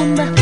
on the